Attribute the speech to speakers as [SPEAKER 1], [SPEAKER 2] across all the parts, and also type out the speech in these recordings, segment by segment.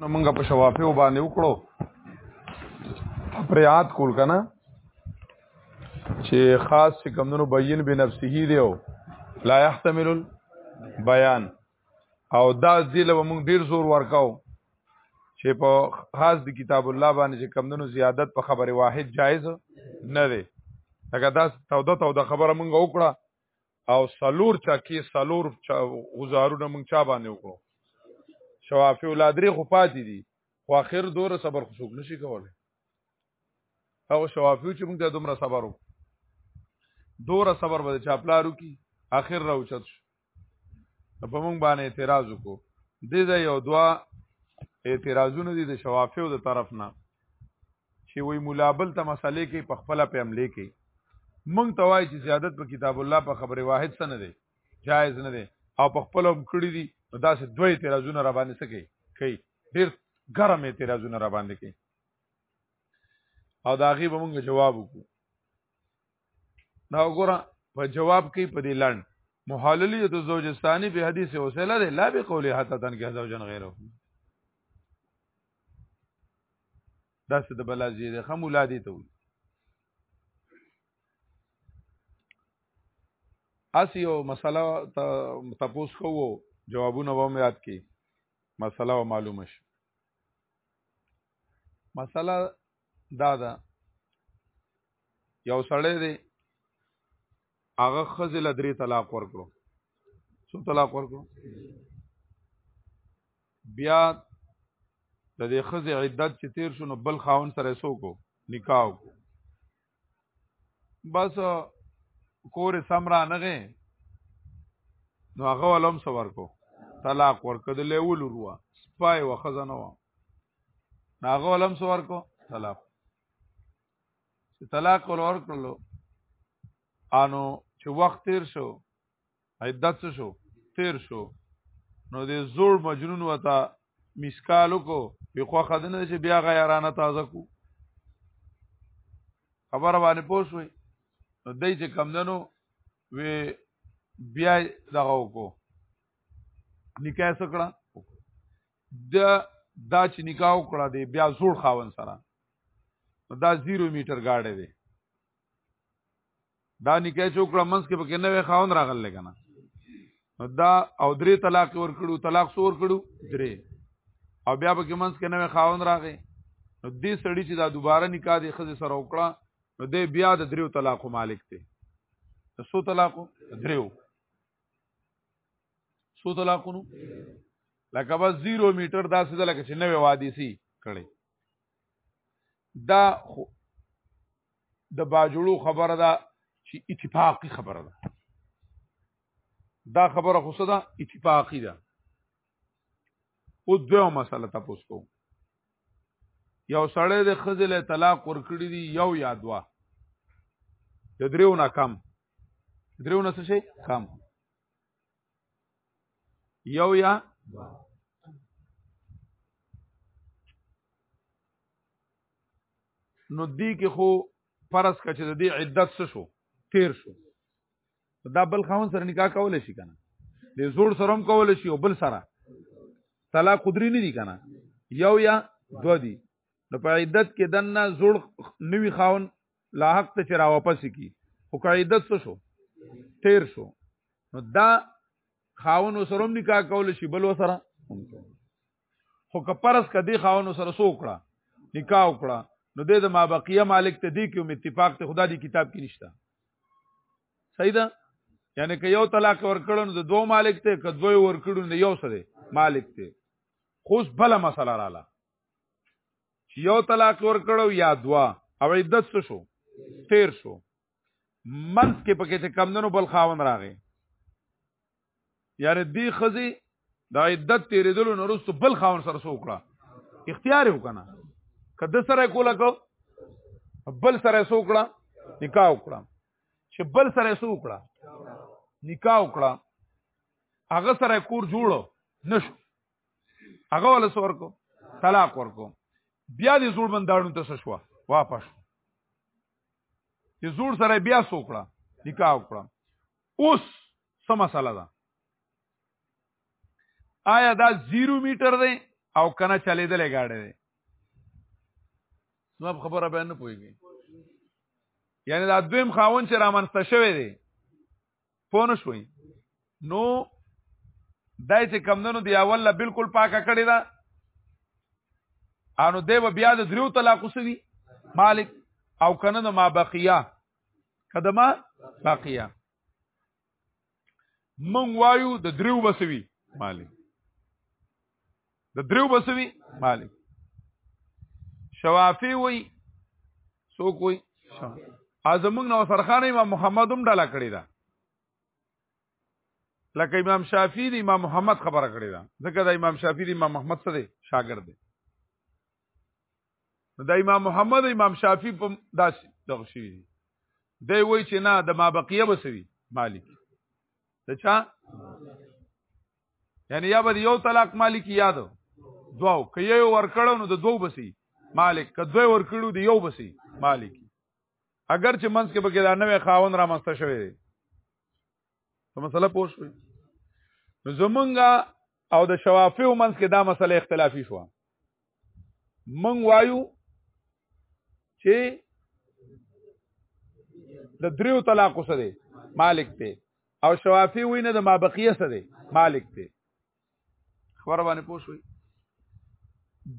[SPEAKER 1] نو موږ په شوافیو باندې وکړو پریات کول کنه چې خاص چې کمونو بیان به نفسه دی او لا يحتمل بیان او دا ځله موږ ډیر زور ورکاو چې په خاص د کتاب الله باندې چې کمونو زیادت په خبره واحد جایز نه دی لکه دا توده توده خبره موږ وکړه او سلور چا کې سلور چا غزارونه مونږ چا باندې وکړو شوافی ولادري خو پاتې دي خو اخر دوره صبر خو څوک نشي کولای هغه شوافی چې مونږ ته دومره صبر وکړو دوره صبر به چا پلارو کی اخر راوچت شو په مونږ باندې اعتراض وکړو دې ځای یو دوا اعتراضونه دي د شوافیو د طرف نه چې وای مولا بل ته مسلې کې په خپل په عملې کې مونږ ته وای چې زیادت په کتاب الله په خبره واحد سن دی جایز نه دی او په خپل هم کړی دي نو داسې دوی اعتراضونه را باندې سکی کوي ډیر ګرم اعتراضونه را باندې کوي او دا غي به مونږ جواب وکړو دا وګوره په جواب کې په دې لاند محللی د زوجستانی په حدیث اوسله ده لا به قولی حتا تن کې زوجن غیره دا څه د بلا زی ده خم ولادي ته وي اس یو مسله تپوس کوو جوابونه ووم یاد کی مسله معلومه شي مسله دا دا یو سړی دی هغه خزل درې طلاق ورکړو څو طلاق ورکړو بیا د دې خزې عدت چې تیر شو نو بل خاون سره سوکو نکاح کو بس کور سمرا نغه نو هغه ولوم سور کو طلاق ورکړه د لیول وروا سپای و خزانه و هغه ولوم سور کو طلاق چې طلاق ور ورکړلو انو چې وخت تیر شو عدت څه شو تیر شو نو د زوړ مجنون وتا مسکال کو په خو خدنه چې بیا غیرانه تازه کو خبر باندې پوښوي نو دای چې کم دنو وی بیا دغه وکړو نکاح سکړه د دا چې نکاح وکړه دی بیا زوړ خاون سره دا 0 میټر گاډه دی دا نکاح چې وکړه منځ کې پکې نوې خاون راغلی کنه نو دا او درې طلاق ورکړو طلاق سو ورکړو درې او بیا پکې منځ کې نوې خاون راغی نو دې سړی چې دا دوباره نکاح دی خزه سره وکړه نو دې بیا د دریو طلاقو مالک دی سو طلاقو دریو سو طلاقونو لکه بس 0 میټر داسې ده لکه چې نوې وادي سي کړي دا خو د باجوړو خبره ده چې اتفاقی خبره ده دا خبره خو څه ده اتفاقی ده او دوه مسله تاسو کو یو سړی د خزل طلاق ورکړي دی یو یا دوا د دریو نه کم دریو نه څه شي کم یو یا نو دی کې خو فرض کچ د دې عدت څه شو تیر شو دا بل خاون سره نکاح کول شي کنه د زوړ سره هم کول شي او بل سره طلاق قدري نه دي کنه یو یا دو دي نو په عدت کې دنه زوړ نوی خاون لاحق ته چې راوپس کی او قاعدت څه شو تیر شو نو دا خاون سره نکاح کول شي بل سره خو که پرس کدی خاون سره سو کړه نکاح وکړه نو د ما بقیه مالک ته دی کوم اتفاق ته خدا دی کتاب کې نشته صحیح ده یعنی که یو طلاق ورکړو نو د دوه مالک ته که دوی ورکړو نو یو سره مالک ته خوش بل مسله رااله چې یو طلاق ورکړو یا دوا او عدت څه شو تیر شو منځ کې پکې چې کمندونو بل خاون راغی یاره دی خزي د عدت تیرېدلو نورستو بل خاون سره سوکړه اختیار یو کنه کده سره کوله کو بل سره سوکړه نکاح وکړه چې بل سره سوکړه نکاح وکړه هغه سره کور جوړو نشو هغه ول سور کو طلاق ورکو بیا دې زوړ بندانو ته شو واپس چې زوړ سره بیا سوکړه نکاح وکړه اوس سم مسله ده آیا دا 0 میټر دی او کنه چلیدلې گاډي دی سم خبره به نه پويږي یعنی دا دویم خاون چې رامنسته شوی دی پوه نه شوي نو دای چې کمندونو دی اول لا بالکل پاکه کړی دا انو دیو بیا د دریو طلاق سوي مالک او کنه د ما بقیا کدما بقیا من وایو د دریو بسوي مالک د دریو بسوي مالک شوافی وای سو کوئی ازمون نو سرخان امام محمد هم ډاله کړی دا لکه امام شافعی دی امام محمد خبره کړی دا ځکه دا امام شافعی دی امام محمد سره شاګرد دی دا امام محمد امام شافعی په داس دغه شی دی دی وای چې نه د ما بقیه بسوي مالک ته چا یعنی یا به یو طلاق مالک یاد دواو که یو ورکړو نو د دوو بسی مالک که دوی ورکړو د یو بسی مالک اگر چې منځ کې بګی دا نوې خاون را مسته شوی دی په مسله پوه شو نو زمونږه او د شوافیو منځ کې دا مسله اختلافي شو مونږ وایو چې د دریو طلاق سره مالک ته او شوافی وی نه د ما بقیه څه دی مالک دی خبر باندې پوښوي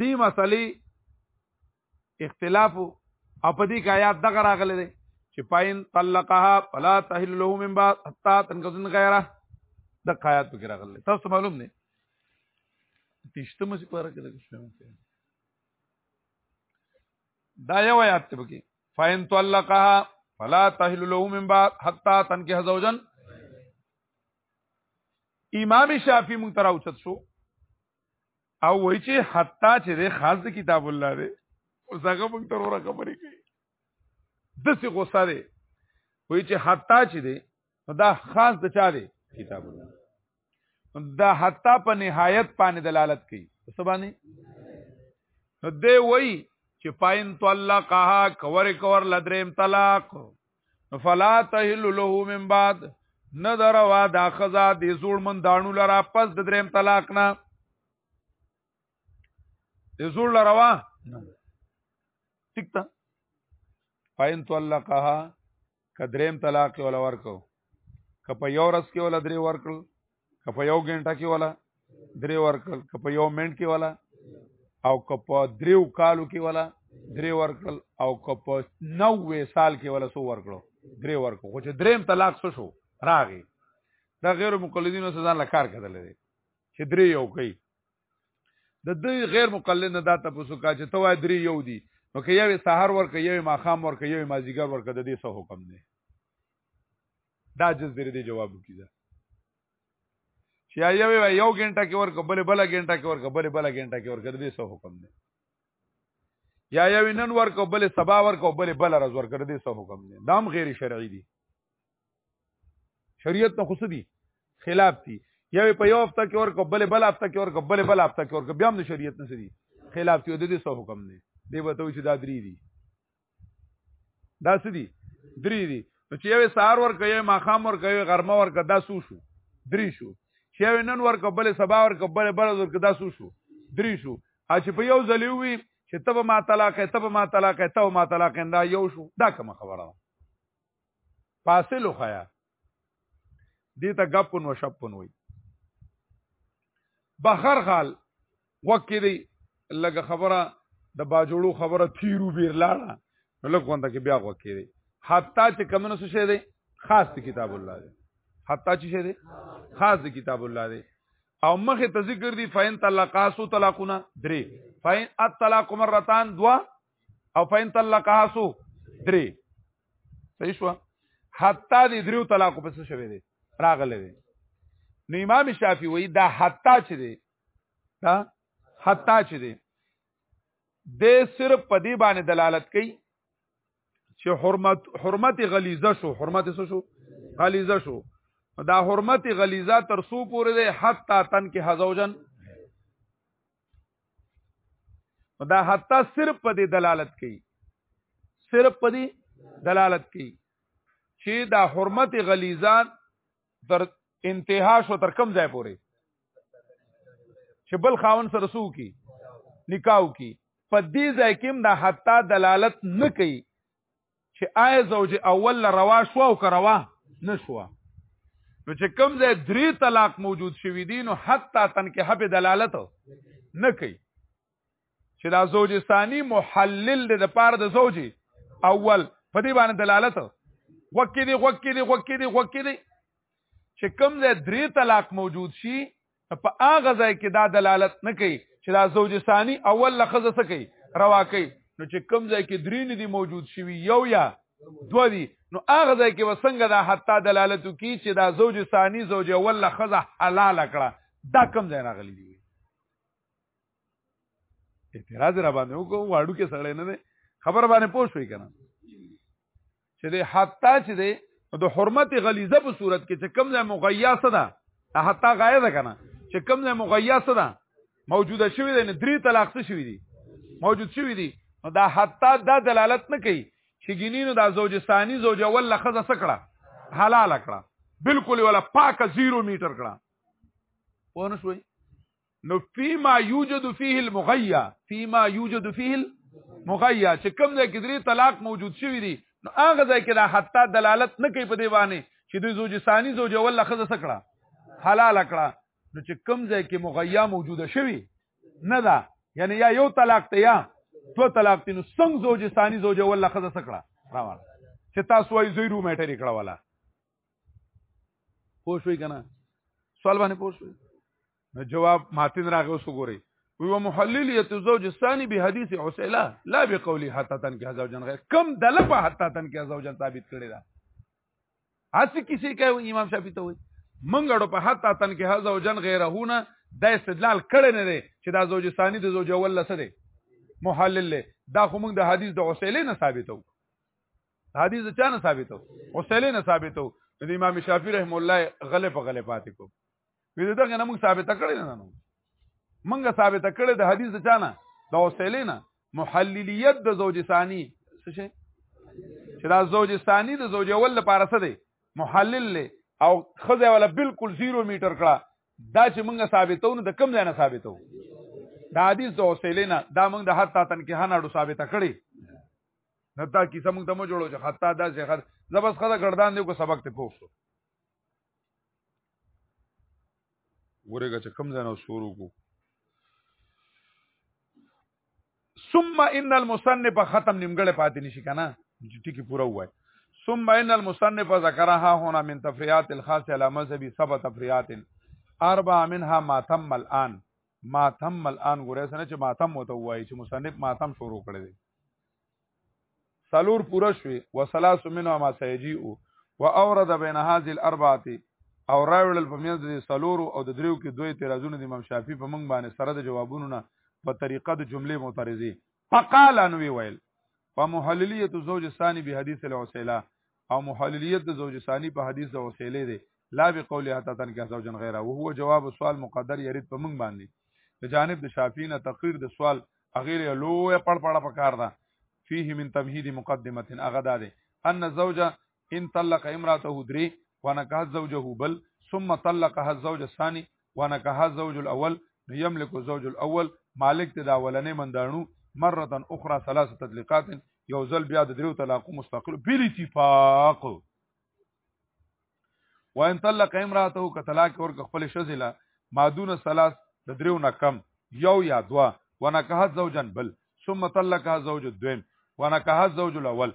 [SPEAKER 1] دی مسلې اختلاف او په دې کې آیات دغه راغلي دي چې پاین طلقها فلا تحل له من بعد حتا تنقذن غیره د آیات په کې راغلي تاسو معلوم نه تشته مې پر کې دا یو آیات ته بګي فإن طلقها فلا تحل له من بعد حتى تنكح زوجا امام شافعي مونږ تر اوچت شو او وای چې حتا چې د خاص کتاب الله دی او زغه مونږ تر اوره خبرې کوي د څه غوسه دی وای چې حتا چې دی دا خاص د چا دی کتاب الله دا حتی په نهایت باندې دلالت کوي څه باندې نو دی وای چې پاین طلقها کور کور لدریم طلاق فلا تهل له من بعد نظر وا دا خزا د زوړ من دانو لرا پس د دریم طلاق نه د زوړ لرا وا ټیک تا پاین طلقها که دریم طلاق یې ولا ورکو که په یو ورځ کې ولا درې ورکړل که په یو ګنټه کې ولا درې ورکړل که په یو منټ کې ولا او که په دریو کالو کې ولا درې ورکړل او که په نوې سال کې ولا سو ورکړو درې ورکو خو چې دریم طلاق څه شو راغی دا غیر مقلدینو سزا لکار کړل دي چې درې یو کوي د دوی غیر مقلد نه دا تاسو کا چې توای درې یو دي نو که یو سحر ورکه یو ماخام ورکه یو مازیګر ورکه د دې څه حکم دی دا جز درې دی جواب کیږي چې یو یو غنټه کې ورکه بل بل غنټه کې ورکه بل بل غنټه کې ورکه د دې څه حکم دی یا یو نن ورکه بل سبا ورکه بل بل راز ورکه د دې څه حکم دی دام غیر شرعي دي شریعت نه خصدي خلاف دي یا په یو هفته کې ورکو بل بل هفته کې ورکو بل بل هفته کې ورکو بیا هم د شریعت نه سدي خلاف دي د دې څه حکم دی دی به ته چې دا درې دي دا سدي درې دي نو چې یو سهار ورکو یو ماخام ورکو یو غرمه ورکو دا سو شو درې شو چې یو نن ورکو بل سبا ورکو بل بل ورکو دا سو شو درې شو ا چې په یو ځلې وي چې تب ما طلاق تب ما طلاق تب ما طلاق دا یو شو دا کوم خبره فاصل خیا دې ته غپن و شپن وای بخر خال وکې دی لګه خبره د باجوړو خبره تیرو بیر لاړه نو لږ غونډه کې بیا وکې دی حتی چې کمنو څه شه دی خاص دی کتاب الله دی حتی چې شه دی خاص دی کتاب الله دی او مخه ته ذکر دی فین طلاقاسو طلاقونه درې فین الطلاق مرتان دوا او فین طلقها سو درې صحیح شو حتا دې دریو طلاق پس شوی دی راغله دی نو امام شافعي وایي دا حتا چې دی دا حتا چې دی د صرف په دې باندې دلالت کوي چې حرمت حرمت غلیظه شو حرمت څه شو غلیظه شو دا حرمت غلیظه تر سو پورې ده حتا تن کې حزوجن دا حتی صرف په دې دلالت کوي صرف په دې دلالت کوي چې دا حرمت غلیظان تر انتها شو تر کم ځای پورې چې بل خاون سره سو کی نکاو کی په دې ځای کې دا حتی دلالت نه کوي چې آیا زوج اول روا شو او کروا نه شو نو چې کوم ځای درې طلاق موجود شوی دي نو حتی تنکه به دلالت نه کوي چې دا زوج ثانی محلل دی د پاره د زوج اول په دې باندې دلالت وکړي دي وکړي دي وکړي دي وکړي دي چې کوم ځای درې طلاق موجود شي په هغه ځای کې دا دلالت نه کوي چې دا زوج ثانی اول لخذ څه کوي روا کوي نو چې کم ځای کې درې نه دي موجود شوي یو یا دو دي نو هغه ځای کې وسنګ دا حتی دلالت کوي چې دا زوج ثانی زوج اول لخذ حلال کړه دا کم ځای راغلی دی اعتراض را باندې وکړو واړو کې سړی نه خبر باندې پوه شوې کنه چې د حتا چې د د حرمت غلیظه په صورت کې چې کم ځای مغیا صدا حتا غایه ده کنه چې کم ځای مغیا صدا موجوده شوی دی نه درې طلاق څه شوی دی موجود شوی دی نو دا حتا دا دلالت نه کوي چې ګینینو دا زوج ثانی زوج اول لخذ سکړه حلال کړه بالکل ولا پاک زیرو میټر کړه پوه نه شوي نو فيما يوجد فيه المغيا فيما يوجد فيه المغيا چې کوم ځای کې درې طلاق موجود شوی دی نو هغه ځای کې دا حتی دلالت نه کوي په دی باندې چې دوی زوج ثاني زوج اول خزه سکړه حلال کړه نو چې کوم ځای کې مغيا موجوده شوی نه ده یعنی یا یو طلاق ته یا دو طلاق ته نو څنګه زوج ثاني زوج اول خزه سکړه راوړه چې تاسو یې زیرو میټری کړه ولا پوه شوي که نه سوال باندې پوه شوي نو جواب ماتن راغی اوس وګورئ وی محلل یت زوج ثانی به حدیث عسیلا لا به قولی حتا تن کې زوجن غیر کم دله په حتا تن کې زوجن ثابت کړی دا هڅه کسی کوي امام شافعی ته وي منګړو په حتا تن کې زوجن غیرهونه دا استدلال کړی نه دی چې دا زوج ثانی د زوج اول لسه دی محلل له دا خو موږ د حدیث د عسیلې نه ثابتو حدیث چا نه ثابتو وسیله نه ثابتو د امام شافعي رحم الله غلې په غلې پاتې کو وې دغه نه موږ ثابت کړی نه نو موږ ثابت کړی د حدیث چا نه د وسیله نه محللیت د زوج ثانی څه شي چې دا زوج ثانی د زوج اول لپاره څه دی محلل له او خزه ولا بالکل 0 میټر کړه دا چې موږ ثابتو نو د کم ځای نه ثابتو دا حدیث د وسیله نه دا موږ د هر تاتن کې هناړو ثابت کړی نه دا کیسه موږ ته مو جوړو چې خطا دا چې خط زبس خدا ګردان دی کو سبق ته پوښتو ورګه چې کم ځای نو شروع کو ثم ان المصنف ختم نیمګړې پاتې نشي کنه چې ټکی پورا وای ثم ان المصنف ذکرها هنا من تفریات الخاص على مذهبي سبع تفریات اربع منها ما تم الان ما تم الان ګورې سره چې ما تم وته وای چې مصنف ما تم شروع کړی دی سلور پورا شوي وسلاس منو ما سيجيئو و اورد بین هذه الاربعه او راوړل په میز د سلورو او د دریو کې دوی اعتراضونه د امام شافعي په منګ باندې سره د جوابونو نه په طریقه د جملې معترضي فقال انوي ویل فمحللیه زوج ثانی به حدیث العسیله او محللیت د زوج ثانی په حدیث د وسیلې دی لا به قول حتا تن کا زوجن غیره او هو جواب سوال مقدر یرید په موږ باندې د جانب د شافینه تقریر د سوال اغیر لو پړ پړه پکار ده فيه من تمهید مقدمه اغه ده ان زوجه ان طلق امراته دري ونکاح زوجه بل ثم طلقها الزوج الثاني وانا که زوج الاول یملک زوج الاول مالک ته دا اولنې مندانو مره اخرى ثلاثه تطليقات یو ځل بیا د دریو طلاقو مستقل بل اتفاق وان طلق امراته ک طلاق ور خپل شذلا مادون ثلاث د دریو نه کم یو یا دوا ونکحت زوجن بل ثم طلقها زوج الدویم ونکحت زوج الاول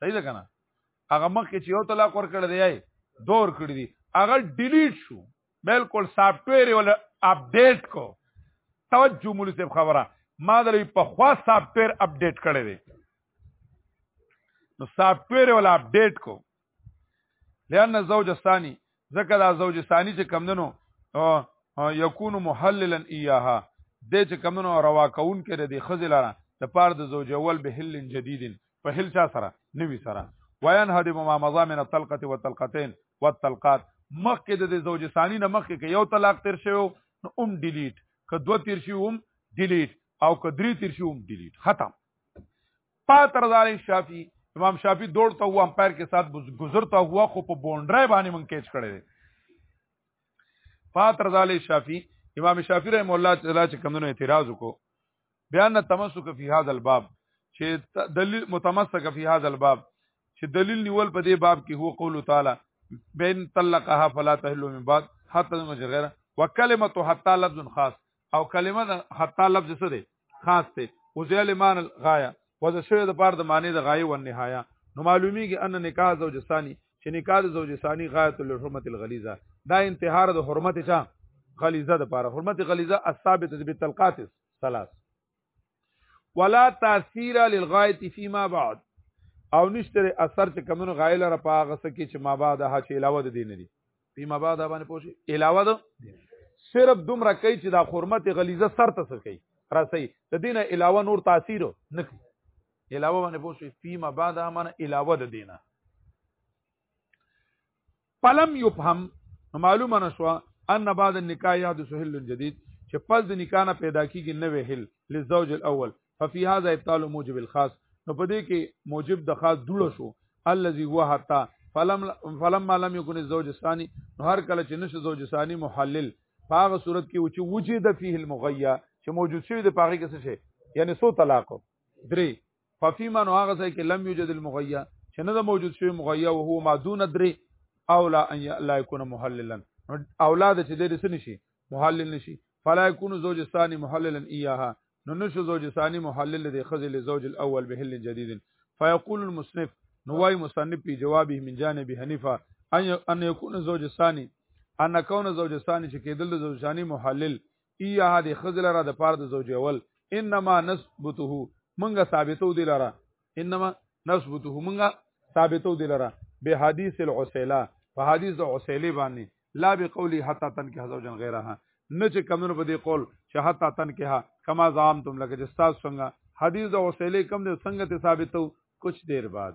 [SPEAKER 1] صحیح ده کنه هغه مخ کې چې یو طلاق ور کړی دی دور کړی دی هغه ډیلیټ شو بالکل سافټویر ول اپډیټ کو توجه مولوی صاحب خبره ما درې په خوا سافټویر اپډیټ کړی دی نو سافټویر ول اپډیټ کو لئن الزوج الثاني ذکر الزوج الثاني چې کمندنو یکون محللا ایاها د چې کمندنو روا کون کې د خزل را د پار د زوج اول به هل جدید په هل چا سره نوی سره وین هدی ما مضا من الطلقه والطلقتين والطلقات مخکې د زوج ثانی نه مخکې کې یو طلاق تیر شوی نو ام ډیلیټ که دو تیر شوی ام ډیلیټ او که درې تیر شوی ام ډیلیټ ختم پاتر دار شافی امام شافی دوړتا هوا امپایر کې سات گزرتا هوا خو په بونډرای باندې مونږ کېچ کړی دی پاتر دار شافی امام شافی رحم الله تعالی چې کمونو اعتراض وکړو بیان تمسک فی هذا الباب چې دلیل متمسک فی هذا الباب چې دلیل نیول په دې باب کې هو قول تعالی بین طلقها فلا تحل من بعد حتى مجغره وکلمه حتى لفظ خاص او کلمه حتى لفظ څه دی خاص ته وزیل مان الغایه وز شوی د پاره د معنی د غایه و نهایه نو معلومیږي ان نکاح زوج ثانی چې نکاح د زوج ثانی غایت الحرمت الغلیظه دا انتهار د حرمت چا غلیظه د پاره حرمت غلیظه الثابت بالتلقات ثلاث ولا تاثیر للغایه فيما بعد او نشتره اثر چې کمنو غایله را پاغه سکه چې ما بعد هڅه علاوه د دین دي په مبادا باندې پوښي علاوه ده صرف دومره کوي چې دا خرمت غلیظه سر ته څه کوي راسي د دینه علاوه نور تاثیر نه کوي علاوه باندې پوښي په مبادا من علاوه ده دینه فلم يفهم معلومه نشوه ان بعد النکاح يحدث حل جديد چې پس د نکاح نه پیدا کیږي نوې حل لزوج الاول ففي هذا ابطال موجب الخاص نو په دې کې موجب د خاص دوړ شو الذي هو حتا فلم فلما لم يكن الزوج الثاني نو هر کله چې نشه زوج ثاني محلل هغه صورت کې چې وجود فيه المغيا چې موجود شوی د پاغي کې څه شي یعنی سو طلاق درې ففيما نو هغه ځای کې لم يوجد المغيا چې نه د موجود شوی مغيا او هو ما دون درې او لا ان لا يكون محللا اولاد چې دې رسنی شي محلل نشي فلا يكون زوج الثاني محللا اياها نو نشو زوج ثانی محلل دی خزل زوج الاول بهل جدید فیقول المصنف نوای مصنف په جوابه من جانب حنیفه ان یکون زوج ثانی ان کون زوج ثانی چې کېدل د زوج ثانی محلل ایه د خزل را د پاره د زوج اول انما نثبته منګه ثابتو دی لره انما نثبته منګه ثابتو دی لره به حدیث العسیله په حدیث د عسیله باندې لا به قولی حتا تن کې حزو جن غیره نه چې کمونو په دې قول چې حتا تن کې ها کما زام تم لکه چې تاسو څنګه حدیث او وسیلې کم دې څنګه ته ثابتو کچھ دیر بعد